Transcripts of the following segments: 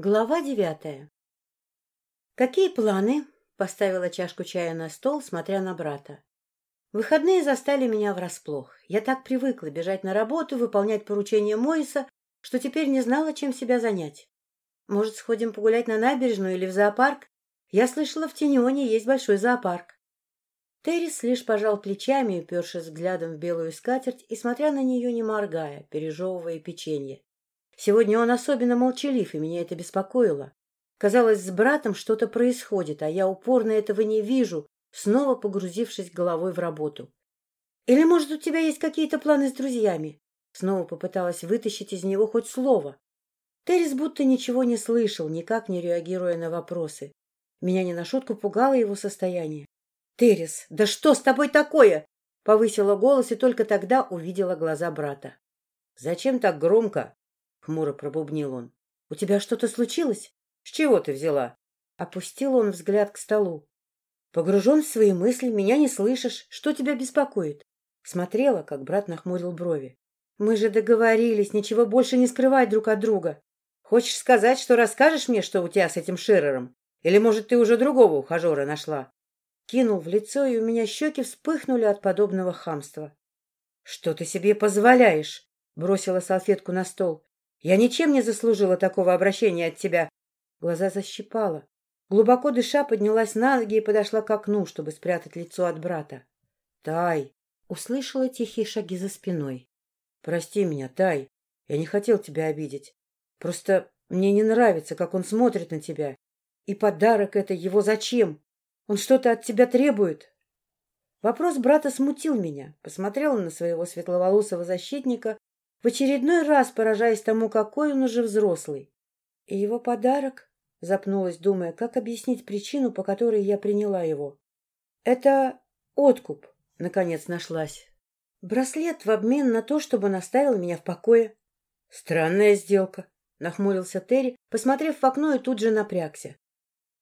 Глава девятая. «Какие планы?» — поставила чашку чая на стол, смотря на брата. Выходные застали меня врасплох. Я так привыкла бежать на работу, выполнять поручения Моиса, что теперь не знала, чем себя занять. Может, сходим погулять на набережную или в зоопарк? Я слышала, в Тиньоне есть большой зоопарк. Террис лишь пожал плечами, упершись взглядом в белую скатерть и смотря на нее, не моргая, пережевывая печенье. Сегодня он особенно молчалив, и меня это беспокоило. Казалось, с братом что-то происходит, а я упорно этого не вижу, снова погрузившись головой в работу. Или, может, у тебя есть какие-то планы с друзьями? Снова попыталась вытащить из него хоть слово. Террис будто ничего не слышал, никак не реагируя на вопросы. Меня не на шутку пугало его состояние. — Террис, да что с тобой такое? — повысила голос и только тогда увидела глаза брата. — Зачем так громко? Хмуро пробубнил он. — У тебя что-то случилось? С чего ты взяла? Опустил он взгляд к столу. Погружен в свои мысли, меня не слышишь. Что тебя беспокоит? Смотрела, как брат нахмурил брови. Мы же договорились ничего больше не скрывать друг от друга. Хочешь сказать, что расскажешь мне, что у тебя с этим Ширером? Или, может, ты уже другого ухажера нашла? Кинул в лицо, и у меня щеки вспыхнули от подобного хамства. — Что ты себе позволяешь? Бросила салфетку на стол. Я ничем не заслужила такого обращения от тебя. Глаза защипала. Глубоко дыша поднялась на ноги и подошла к окну, чтобы спрятать лицо от брата. — Тай! — услышала тихие шаги за спиной. — Прости меня, Тай. Я не хотел тебя обидеть. Просто мне не нравится, как он смотрит на тебя. И подарок это его зачем? Он что-то от тебя требует? Вопрос брата смутил меня. Посмотрела на своего светловолосого защитника в очередной раз поражаясь тому, какой он уже взрослый. И его подарок, запнулась, думая, как объяснить причину, по которой я приняла его. Это откуп, наконец нашлась. Браслет в обмен на то, чтобы он оставил меня в покое. Странная сделка, нахмурился Терри, посмотрев в окно и тут же напрягся.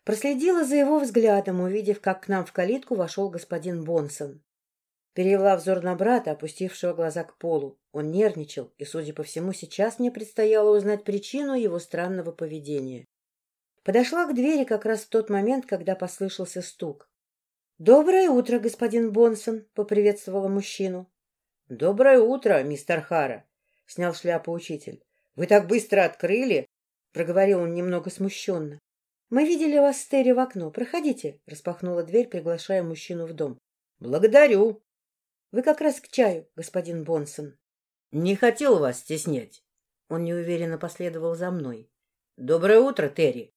Проследила за его взглядом, увидев, как к нам в калитку вошел господин Бонсон. Перевела взор на брата, опустившего глаза к полу. Он нервничал, и, судя по всему, сейчас мне предстояло узнать причину его странного поведения. Подошла к двери как раз в тот момент, когда послышался стук. — Доброе утро, господин Бонсон! — поприветствовала мужчину. — Доброе утро, мистер Хара! — снял шляпу учитель. — Вы так быстро открыли! — проговорил он немного смущенно. — Мы видели вас с Терри в окно. Проходите! — распахнула дверь, приглашая мужчину в дом. — Благодарю! Вы как раз к чаю, господин Бонсон. Не хотел вас стеснять. Он неуверенно последовал за мной. Доброе утро, Терри.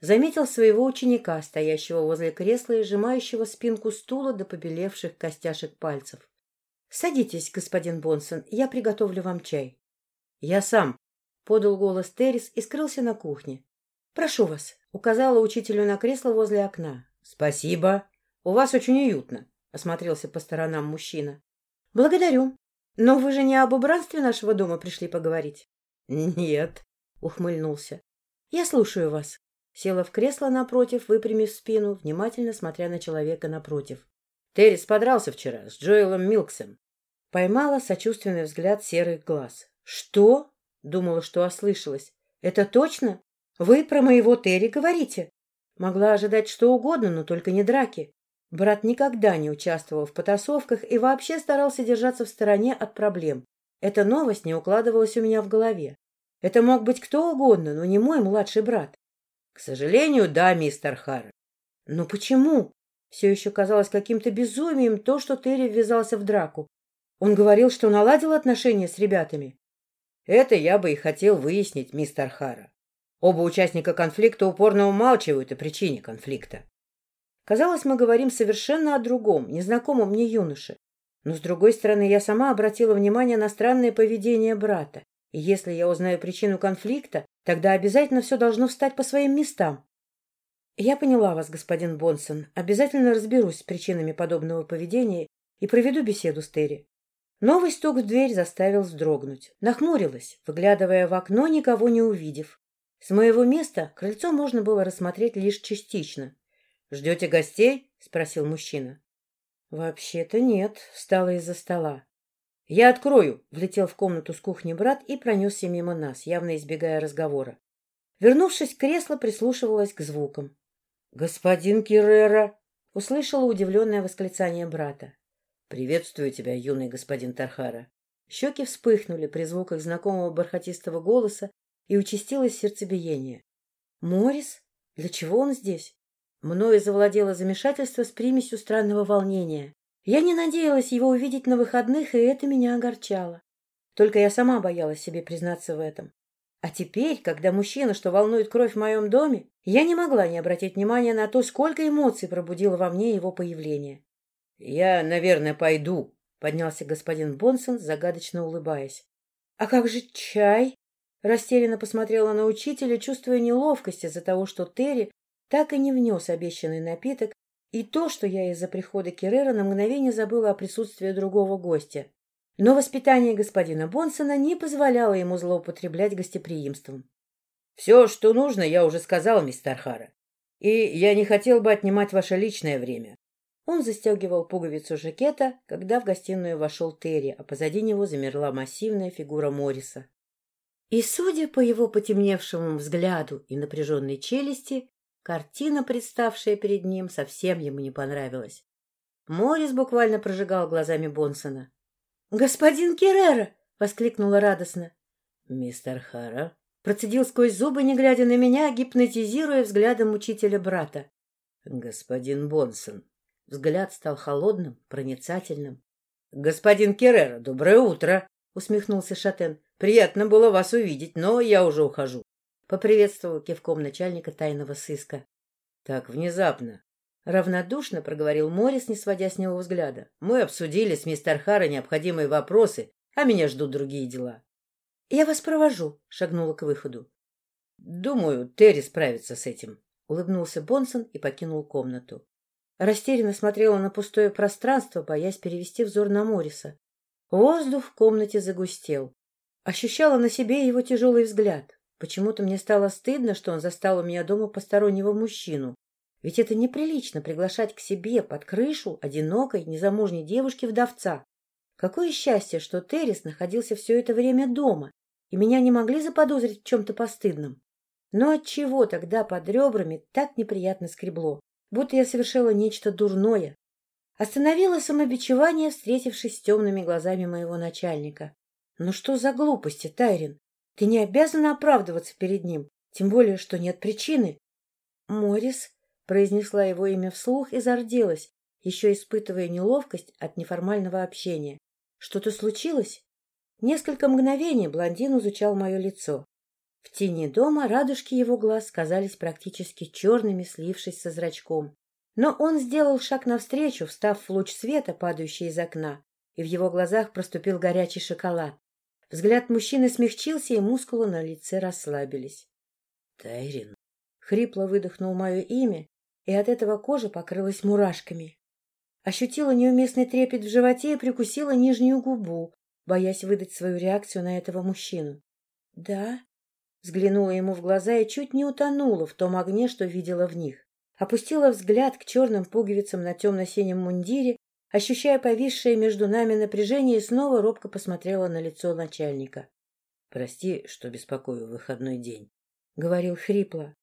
Заметил своего ученика, стоящего возле кресла и сжимающего спинку стула до побелевших костяшек пальцев. Садитесь, господин Бонсон, я приготовлю вам чай. Я сам, подал голос Террис и скрылся на кухне. Прошу вас, указала учителю на кресло возле окна. Спасибо. У вас очень уютно. Осмотрелся по сторонам мужчина. — Благодарю. Но вы же не об убранстве нашего дома пришли поговорить? — Нет, — ухмыльнулся. — Я слушаю вас. Села в кресло напротив, выпрямив спину, внимательно смотря на человека напротив. Террис подрался вчера с Джоэлом Милксом. Поймала сочувственный взгляд серых глаз. — Что? — думала, что ослышалась. — Это точно? Вы про моего Терри говорите? Могла ожидать что угодно, но только не драки. Брат никогда не участвовал в потасовках и вообще старался держаться в стороне от проблем. Эта новость не укладывалась у меня в голове. Это мог быть кто угодно, но не мой младший брат. — К сожалению, да, мистер Харр. — Но почему? Все еще казалось каким-то безумием то, что Терри ввязался в драку. Он говорил, что наладил отношения с ребятами. — Это я бы и хотел выяснить, мистер Хара. Оба участника конфликта упорно умалчивают о причине конфликта. Казалось, мы говорим совершенно о другом, незнакомом мне юноше. Но, с другой стороны, я сама обратила внимание на странное поведение брата. И если я узнаю причину конфликта, тогда обязательно все должно встать по своим местам. Я поняла вас, господин Бонсон. Обязательно разберусь с причинами подобного поведения и проведу беседу с Терри. Новый стук в дверь заставил вздрогнуть. Нахмурилась, выглядывая в окно, никого не увидев. С моего места крыльцо можно было рассмотреть лишь частично. Ждете гостей? — спросил мужчина. — Вообще-то нет, — встала из-за стола. — Я открою, — влетел в комнату с кухни брат и пронесся мимо нас, явно избегая разговора. Вернувшись в кресло, прислушивалась к звукам. — Господин Киррера! — услышала удивленное восклицание брата. — Приветствую тебя, юный господин Тархара. Щеки вспыхнули при звуках знакомого бархатистого голоса и участилось сердцебиение. — Морис? Для чего он здесь? Мною завладело замешательство с примесью странного волнения. Я не надеялась его увидеть на выходных, и это меня огорчало. Только я сама боялась себе признаться в этом. А теперь, когда мужчина, что волнует кровь в моем доме, я не могла не обратить внимания на то, сколько эмоций пробудило во мне его появление. — Я, наверное, пойду, — поднялся господин Бонсон, загадочно улыбаясь. — А как же чай? Растерянно посмотрела на учителя, чувствуя неловкость из-за того, что Терри так и не внес обещанный напиток, и то, что я из-за прихода Керрера на мгновение забыла о присутствии другого гостя. Но воспитание господина Бонсона не позволяло ему злоупотреблять гостеприимством. — Все, что нужно, я уже сказал, мистер Хара. И я не хотел бы отнимать ваше личное время. Он застегивал пуговицу жакета, когда в гостиную вошел Терри, а позади него замерла массивная фигура Морриса. И, судя по его потемневшему взгляду и напряженной челюсти, картина, представшая перед ним, совсем ему не понравилась. Моррис буквально прожигал глазами Бонсона. «Господин Керрера!» — воскликнула радостно. «Мистер Хара!» — процедил сквозь зубы, не глядя на меня, гипнотизируя взглядом учителя брата. «Господин Бонсон!» Взгляд стал холодным, проницательным. «Господин Керрера, доброе утро!» — усмехнулся Шатен. «Приятно было вас увидеть, но я уже ухожу». Поприветствовал кивком начальника тайного сыска. «Так внезапно. Равнодушно проговорил Морис, не сводя с него взгляда. Мы обсудили с мистер Хара необходимые вопросы, а меня ждут другие дела. — Я вас провожу, — шагнула к выходу. — Думаю, Терри справится с этим, — улыбнулся Бонсон и покинул комнату. Растерянно смотрела на пустое пространство, боясь перевести взор на Мориса. Воздух в комнате загустел. Ощущала на себе его тяжелый взгляд. Почему-то мне стало стыдно, что он застал у меня дома постороннего мужчину. Ведь это неприлично приглашать к себе под крышу одинокой, незамужней девушки-вдовца. Какое счастье, что Террис находился все это время дома, и меня не могли заподозрить в чем-то постыдном. Но отчего тогда под ребрами так неприятно скребло, будто я совершила нечто дурное? Остановила самобичевание, встретившись с темными глазами моего начальника. Ну что за глупости, Тайрин? Ты не обязана оправдываться перед ним, тем более, что нет причины. Морис, Произнесла его имя вслух и зарделась, еще испытывая неловкость от неформального общения. Что-то случилось? Несколько мгновений блондин изучал мое лицо. В тени дома радужки его глаз казались практически черными, слившись со зрачком. Но он сделал шаг навстречу, встав в луч света, падающий из окна, и в его глазах проступил горячий шоколад. Взгляд мужчины смягчился, и мускулы на лице расслабились. — Тайрин. Хрипло выдохнул мое имя, и от этого кожа покрылась мурашками. Ощутила неуместный трепет в животе и прикусила нижнюю губу, боясь выдать свою реакцию на этого мужчину. — Да? — взглянула ему в глаза и чуть не утонула в том огне, что видела в них. Опустила взгляд к черным пуговицам на темно-синем мундире, ощущая повисшее между нами напряжение, снова робко посмотрела на лицо начальника. — Прости, что беспокою выходной день, — говорил хрипло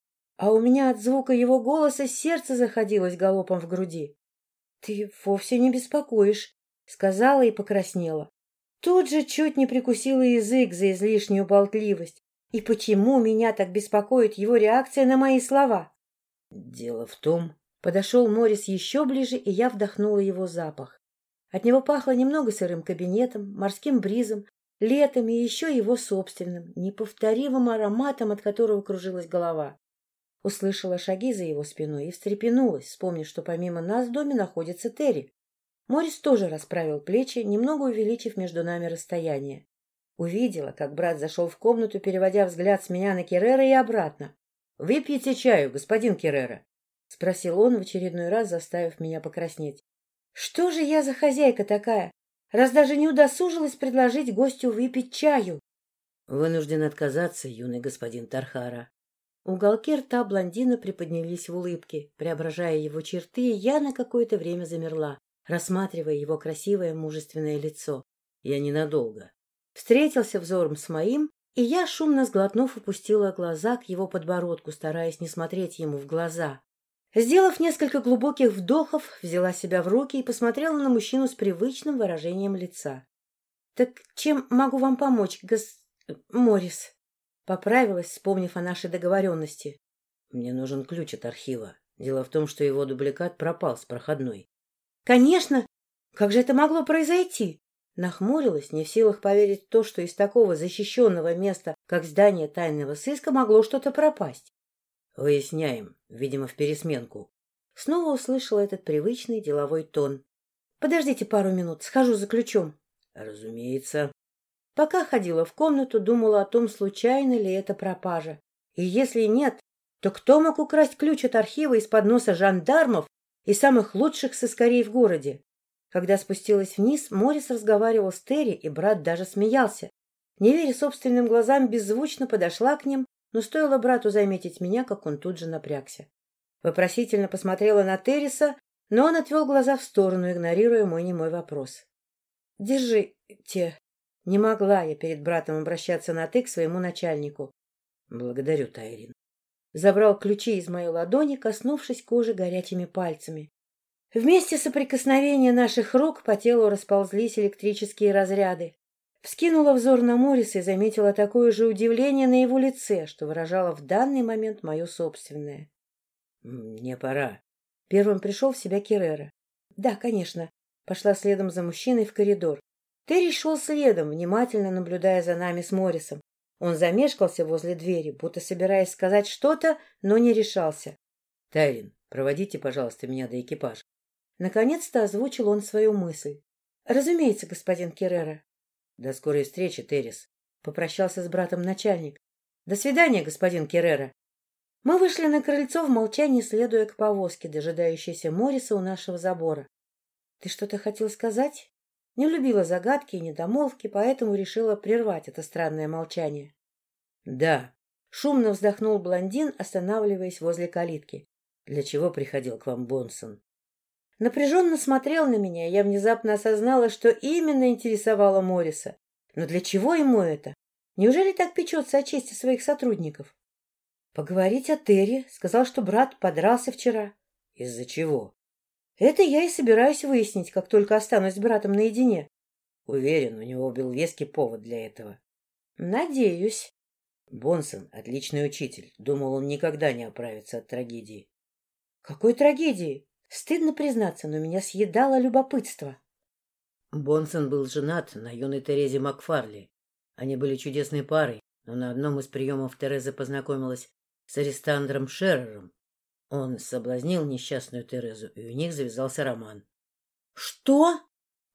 а у меня от звука его голоса сердце заходилось галопом в груди. — Ты вовсе не беспокоишь, — сказала и покраснела. Тут же чуть не прикусила язык за излишнюю болтливость. И почему меня так беспокоит его реакция на мои слова? — Дело в том... Подошел Морис еще ближе, и я вдохнула его запах. От него пахло немного сырым кабинетом, морским бризом, летом и еще его собственным, неповторимым ароматом, от которого кружилась голова. Услышала шаги за его спиной и встрепенулась, вспомнив, что помимо нас в доме находится Терри. Морис тоже расправил плечи, немного увеличив между нами расстояние. Увидела, как брат зашел в комнату, переводя взгляд с меня на Керрера и обратно. — Выпьете чаю, господин Керрера? — спросил он в очередной раз, заставив меня покраснеть. — Что же я за хозяйка такая, раз даже не удосужилась предложить гостю выпить чаю? — Вынужден отказаться, юный господин Тархара, Уголки рта блондина приподнялись в улыбке. Преображая его черты, я на какое-то время замерла, рассматривая его красивое мужественное лицо. Я ненадолго. Встретился взором с моим, И я, шумно сглотнув, опустила глаза к его подбородку, стараясь не смотреть ему в глаза. Сделав несколько глубоких вдохов, взяла себя в руки и посмотрела на мужчину с привычным выражением лица. — Так чем могу вам помочь, гос... Морис? Поправилась, вспомнив о нашей договоренности. — Мне нужен ключ от архива. Дело в том, что его дубликат пропал с проходной. — Конечно! Как же это могло произойти? Нахмурилась, не в силах поверить в то, что из такого защищенного места, как здание тайного сыска, могло что-то пропасть. — Выясняем, видимо, в пересменку. Снова услышала этот привычный деловой тон. — Подождите пару минут, схожу за ключом. — Разумеется. Пока ходила в комнату, думала о том, случайно ли это пропажа. И если нет, то кто мог украсть ключ от архива из-под носа жандармов и самых лучших сыскарей в городе? Когда спустилась вниз, Морис разговаривал с Терри, и брат даже смеялся. Не веря собственным глазам, беззвучно подошла к ним, но стоило брату заметить меня, как он тут же напрягся. Вопросительно посмотрела на Терриса, но он отвел глаза в сторону, игнорируя мой немой вопрос. — Держите. Не могла я перед братом обращаться на «ты» к своему начальнику. — Благодарю, Тайрин. Забрал ключи из моей ладони, коснувшись кожи горячими пальцами. Вместе соприкосновения наших рук по телу расползлись электрические разряды. Вскинула взор на Мориса и заметила такое же удивление на его лице, что выражало в данный момент мое собственное. — Мне пора. Первым пришел в себя Керрера. — Да, конечно. Пошла следом за мужчиной в коридор. Терри шел следом, внимательно наблюдая за нами с Моррисом. Он замешкался возле двери, будто собираясь сказать что-то, но не решался. — Тайрин, проводите, пожалуйста, меня до экипажа. Наконец-то озвучил он свою мысль. — Разумеется, господин Керрера. — До скорой встречи, Террис. — попрощался с братом начальник. — До свидания, господин Керрера. Мы вышли на крыльцо в молчании, следуя к повозке, дожидающейся Мориса у нашего забора. — Ты что-то хотел сказать? Не любила загадки и недомолвки, поэтому решила прервать это странное молчание. — Да. Шумно вздохнул блондин, останавливаясь возле калитки. — Для чего приходил к вам Бонсон? Напряженно смотрел на меня, я внезапно осознала, что именно интересовало Морриса. Но для чего ему это? Неужели так печется о чести своих сотрудников? Поговорить о Терри. Сказал, что брат подрался вчера. Из-за чего? Это я и собираюсь выяснить, как только останусь с братом наедине. Уверен, у него был веский повод для этого. Надеюсь. Бонсон — отличный учитель. Думал, он никогда не оправится от трагедии. Какой трагедии? Стыдно признаться, но меня съедало любопытство. Бонсон был женат на юной Терезе Макфарли. Они были чудесной парой, но на одном из приемов Тереза познакомилась с Арестандром Шеррером. Он соблазнил несчастную Терезу, и у них завязался роман. — Что?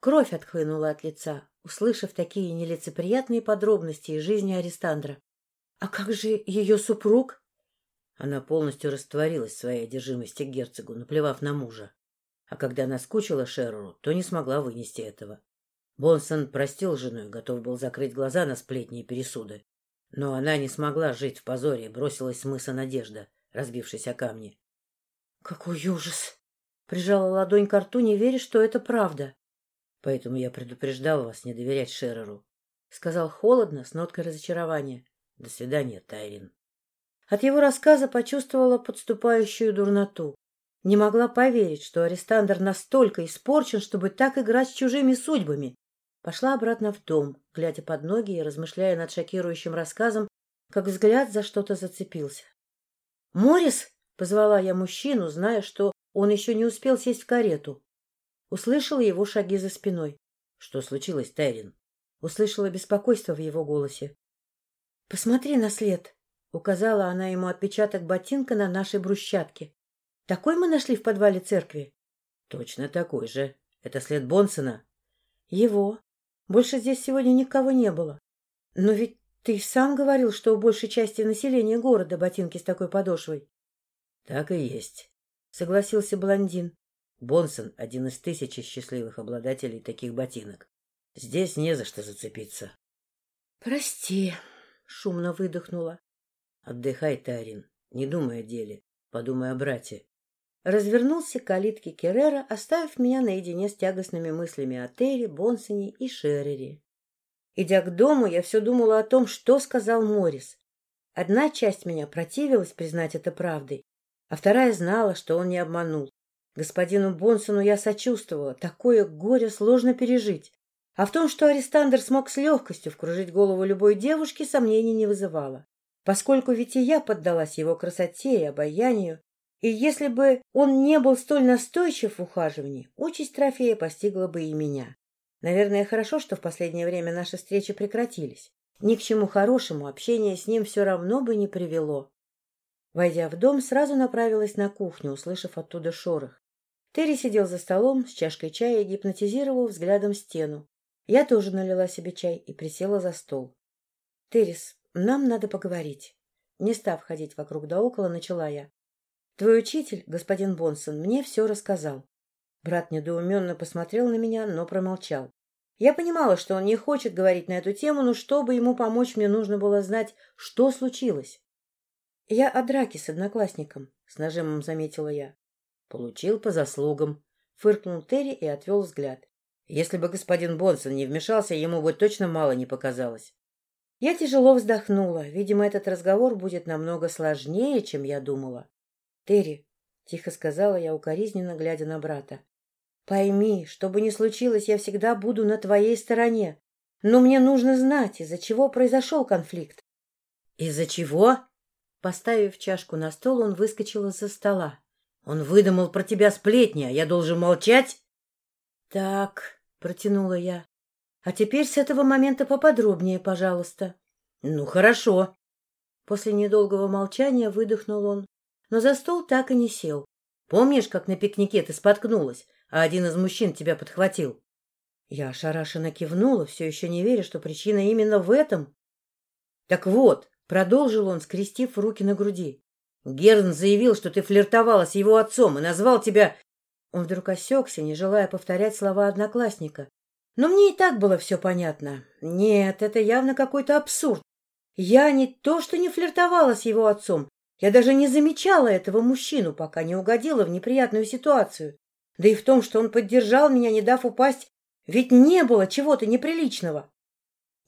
Кровь отхлынула от лица, услышав такие нелицеприятные подробности из жизни Арестандра. — А как же ее супруг? Она полностью растворилась в своей одержимости к герцогу, наплевав на мужа. А когда наскучила Шерру, то не смогла вынести этого. Бонсон простил жену и готов был закрыть глаза на сплетни и пересуды. Но она не смогла жить в позоре и бросилась с мыса Надежда, разбившись о камни. — Какой ужас! Прижала ладонь к рту, не веря, что это правда. — Поэтому я предупреждал вас не доверять Шерреру, — сказал холодно, с ноткой разочарования. — До свидания, Тайрин. От его рассказа почувствовала подступающую дурноту. Не могла поверить, что арестандр настолько испорчен, чтобы так играть с чужими судьбами. Пошла обратно в дом, глядя под ноги и размышляя над шокирующим рассказом, как взгляд за что-то зацепился. «Морис!» — позвала я мужчину, зная, что он еще не успел сесть в карету. Услышала его шаги за спиной. «Что случилось, Тайрин?» Услышала беспокойство в его голосе. «Посмотри на след!» Указала она ему отпечаток ботинка на нашей брусчатке. Такой мы нашли в подвале церкви? Точно такой же. Это след Бонсона? Его. Больше здесь сегодня никого не было. Но ведь ты сам говорил, что у большей части населения города ботинки с такой подошвой. Так и есть, согласился блондин. Бонсон — один из тысячи счастливых обладателей таких ботинок. Здесь не за что зацепиться. — Прости, — шумно выдохнула. Отдыхай, Тарин, не думай о деле, подумай о брате. Развернулся к калитке Керрера, оставив меня наедине с тягостными мыслями о Терри, Бонсоне и Шеррере. Идя к дому, я все думала о том, что сказал Морис. Одна часть меня противилась признать это правдой, а вторая знала, что он не обманул. Господину Бонсону я сочувствовала, такое горе сложно пережить. А в том, что Арестандр смог с легкостью вкружить голову любой девушки, сомнений не вызывало. Поскольку ведь и я поддалась его красоте и обаянию, и если бы он не был столь настойчив в ухаживании, участь трофея постигла бы и меня. Наверное, хорошо, что в последнее время наши встречи прекратились. Ни к чему хорошему общение с ним все равно бы не привело. Войдя в дом, сразу направилась на кухню, услышав оттуда шорох. Терри сидел за столом с чашкой чая и гипнотизировал взглядом стену. Я тоже налила себе чай и присела за стол. — Террис, нам надо поговорить. Не став ходить вокруг да около, начала я. — Твой учитель, господин Бонсон, мне все рассказал. Брат недоуменно посмотрел на меня, но промолчал. Я понимала, что он не хочет говорить на эту тему, но чтобы ему помочь, мне нужно было знать, что случилось. — Я о драке с одноклассником, — с нажимом заметила я. — Получил по заслугам, — фыркнул Терри и отвел взгляд. Если бы господин Бонсон не вмешался, ему бы точно мало не показалось. Я тяжело вздохнула. Видимо, этот разговор будет намного сложнее, чем я думала. — Терри, — тихо сказала я, укоризненно глядя на брата, Пойми, что бы ни случилось, я всегда буду на твоей стороне. Но мне нужно знать, из-за чего произошел конфликт. — Из-за чего? Поставив чашку на стол, он выскочил из-за стола. — Он выдумал про тебя сплетни, а я должен молчать? — Так, — протянула я. — А теперь с этого момента поподробнее, пожалуйста. — Ну, хорошо. После недолгого молчания выдохнул он, но за стол так и не сел. Помнишь, как на пикнике ты споткнулась? а один из мужчин тебя подхватил. Я ошарашенно кивнула, все еще не веря, что причина именно в этом. — Так вот, — продолжил он, скрестив руки на груди, — Герн заявил, что ты флиртовала с его отцом и назвал тебя... Он вдруг осекся, не желая повторять слова одноклассника. Но мне и так было все понятно. Нет, это явно какой-то абсурд. Я не то что не флиртовала с его отцом, я даже не замечала этого мужчину, пока не угодила в неприятную ситуацию. Да и в том, что он поддержал меня, не дав упасть, ведь не было чего-то неприличного.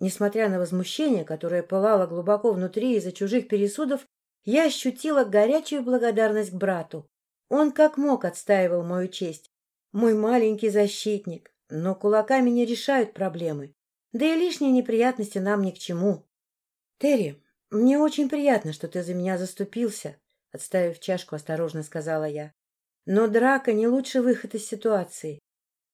Несмотря на возмущение, которое пылало глубоко внутри из-за чужих пересудов, я ощутила горячую благодарность к брату. Он как мог отстаивал мою честь. Мой маленький защитник. Но кулаками не решают проблемы. Да и лишние неприятности нам ни к чему. — Терри, мне очень приятно, что ты за меня заступился, — отставив чашку, осторожно сказала я. Но драка не лучший выход из ситуации.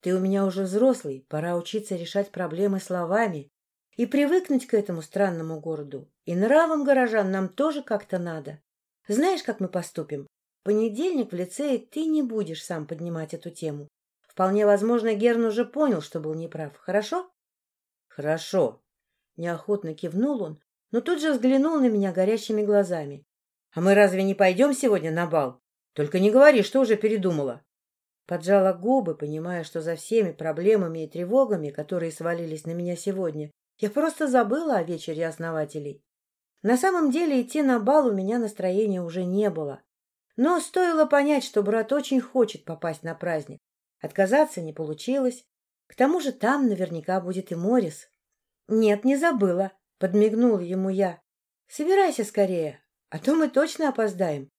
Ты у меня уже взрослый, пора учиться решать проблемы словами и привыкнуть к этому странному городу. И нравам горожан нам тоже как-то надо. Знаешь, как мы поступим? В понедельник в лицее ты не будешь сам поднимать эту тему. Вполне возможно, Герн уже понял, что был неправ. Хорошо? Хорошо. Неохотно кивнул он, но тут же взглянул на меня горящими глазами. А мы разве не пойдем сегодня на бал? Только не говори, что уже передумала. Поджала губы, понимая, что за всеми проблемами и тревогами, которые свалились на меня сегодня, я просто забыла о вечере основателей. На самом деле идти на бал у меня настроения уже не было. Но стоило понять, что брат очень хочет попасть на праздник. Отказаться не получилось. К тому же там наверняка будет и Морис. — Нет, не забыла, — подмигнул ему я. — Собирайся скорее, а то мы точно опоздаем.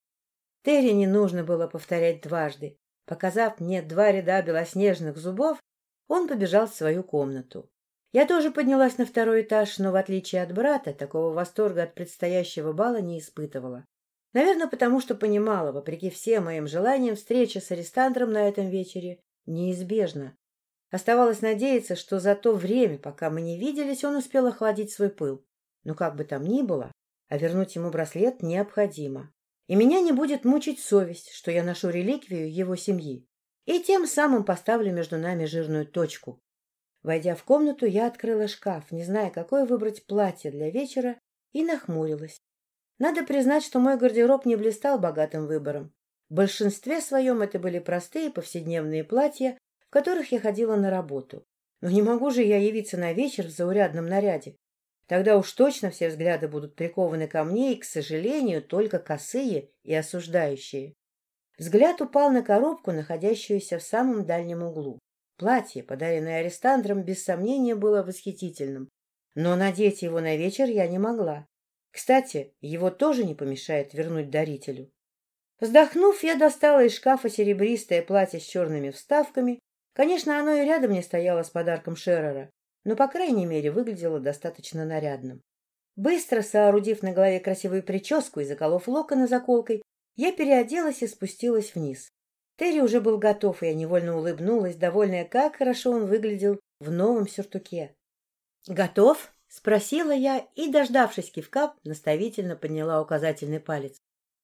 Терри не нужно было повторять дважды. Показав мне два ряда белоснежных зубов, он побежал в свою комнату. Я тоже поднялась на второй этаж, но, в отличие от брата, такого восторга от предстоящего бала не испытывала. Наверное, потому что понимала, вопреки всем моим желаниям, встреча с арестантром на этом вечере неизбежна. Оставалось надеяться, что за то время, пока мы не виделись, он успел охладить свой пыл. Но как бы там ни было, а вернуть ему браслет необходимо и меня не будет мучить совесть, что я ношу реликвию его семьи, и тем самым поставлю между нами жирную точку. Войдя в комнату, я открыла шкаф, не зная, какое выбрать платье для вечера, и нахмурилась. Надо признать, что мой гардероб не блистал богатым выбором. В большинстве своем это были простые повседневные платья, в которых я ходила на работу. Но не могу же я явиться на вечер в заурядном наряде. Тогда уж точно все взгляды будут прикованы ко мне, и, к сожалению, только косые и осуждающие. Взгляд упал на коробку, находящуюся в самом дальнем углу. Платье, подаренное Арестандром, без сомнения было восхитительным. но надеть его на вечер я не могла. Кстати, его тоже не помешает вернуть дарителю. Вздохнув, я достала из шкафа серебристое платье с черными вставками. Конечно, оно и рядом не стояло с подарком Шеррера, но, по крайней мере, выглядело достаточно нарядным. Быстро соорудив на голове красивую прическу и заколов локоны заколкой, я переоделась и спустилась вниз. Терри уже был готов, и я невольно улыбнулась, довольная, как хорошо он выглядел в новом сюртуке. «Готов?» — спросила я и, дождавшись кивка, наставительно подняла указательный палец.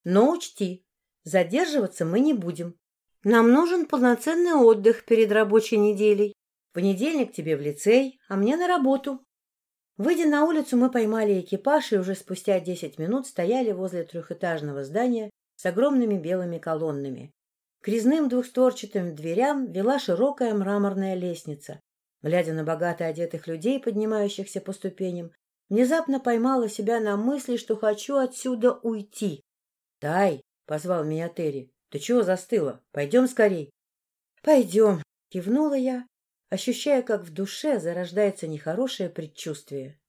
«Но учти, задерживаться мы не будем. Нам нужен полноценный отдых перед рабочей неделей. В понедельник тебе в лицей, а мне на работу». Выйдя на улицу, мы поймали экипаж и уже спустя десять минут стояли возле трехэтажного здания с огромными белыми колоннами. К резным двухстворчатым дверям вела широкая мраморная лестница, Глядя на богато одетых людей, поднимающихся по ступеням, внезапно поймала себя на мысли, что хочу отсюда уйти. — Тай, — позвал меня Терри, — ты чего застыла? Пойдем скорей. — Пойдем, — кивнула я, ощущая, как в душе зарождается нехорошее предчувствие.